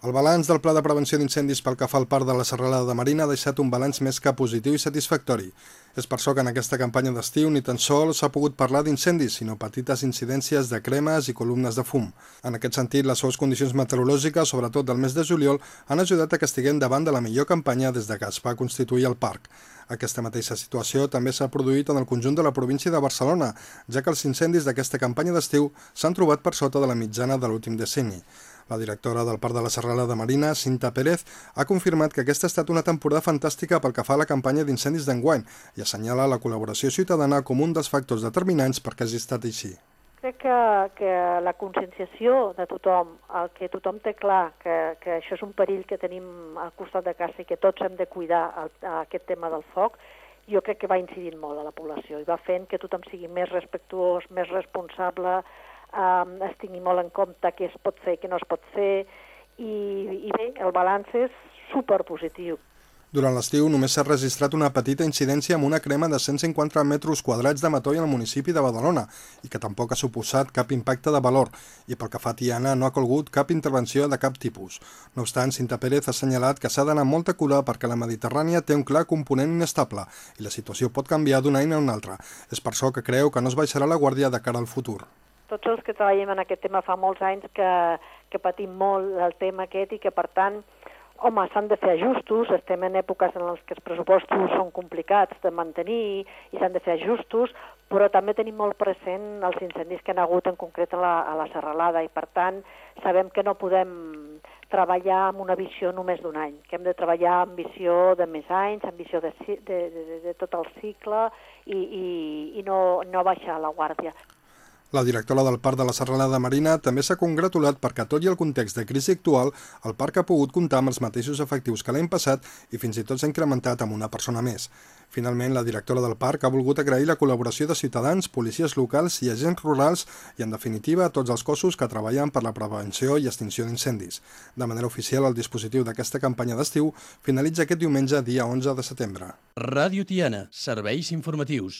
El balanç del Pla de Prevenció d'Incendis pel que fa al Parc de la Serralada de Marina ha deixat un balanç més que positiu i satisfactori. És per això que en aquesta campanya d'estiu ni tan sols s'ha pogut parlar d'incendis, sinó petites incidències de cremes i columnes de fum. En aquest sentit, les seves condicions meteorològiques, sobretot del mes de juliol, han ajudat a que estiguem davant de la millor campanya des de que es va constituir el parc. Aquesta mateixa situació també s'ha produït en el conjunt de la província de Barcelona, ja que els incendis d'aquesta campanya d'estiu s'han trobat per sota de la mitjana de l'últim decenni. La directora del Parc de la Serrala de Marina, Cinta Pérez, ha confirmat que aquesta ha estat una temporada fantàstica pel que fa a la campanya d'incendis d'enguany i assenyala la col·laboració ciutadana com un dels factors determinants perquè hagi estat així. Crec que, que la conscienciació de tothom, el que tothom té clar que, que això és un perill que tenim al costat de casa i que tots hem de cuidar el, aquest tema del foc, jo crec que va incidint molt a la població i va fent que tothom sigui més respectuós, més responsable, eh, es tingui molt en compte què es pot fer, què no es pot fer, i, i bé, el balanç és superpositiu. Durant l'estiu només s'ha registrat una petita incidència amb una crema de 150 metres quadrats de matoll al municipi de Badalona i que tampoc ha suposat cap impacte de valor i pel que fa a Tiana no ha colgut cap intervenció de cap tipus. No obstant, Cinta Pérez ha assenyalat que s'ha d'anar molta cura perquè la Mediterrània té un clar component inestable i la situació pot canviar d'un any a un altre. És per això que creu que no es baixarà la guàrdia de cara al futur tots els que treballem en aquest tema fa molts anys que, que patim molt el tema aquest i que, per tant, home, s'han de fer ajustos, estem en èpoques en les que els pressupostos són complicats de mantenir i s'han de fer ajustos, però també tenim molt present els incendis que han hagut en concret a la, a la serralada i, per tant, sabem que no podem treballar amb una visió només d'un any, que hem de treballar amb visió de més anys, amb visió de, de, de, de tot el cicle i, i, i no, no baixar la guàrdia. La directora del Parc de la Serralada Marina també s'ha congratulat perquè, tot i el context de crisi actual, el parc ha pogut comptar amb els mateixos efectius que l'any passat i fins i tot s'ha incrementat amb una persona més. Finalment, la directora del parc ha volgut agrair la col·laboració de ciutadans, policies locals i agents rurals i, en definitiva, a tots els cossos que treballen per la prevenció i extinció d'incendis. De manera oficial, el dispositiu d'aquesta campanya d'estiu finalitza aquest diumenge, dia 11 de setembre. Ràdio Tiana, serveis informatius.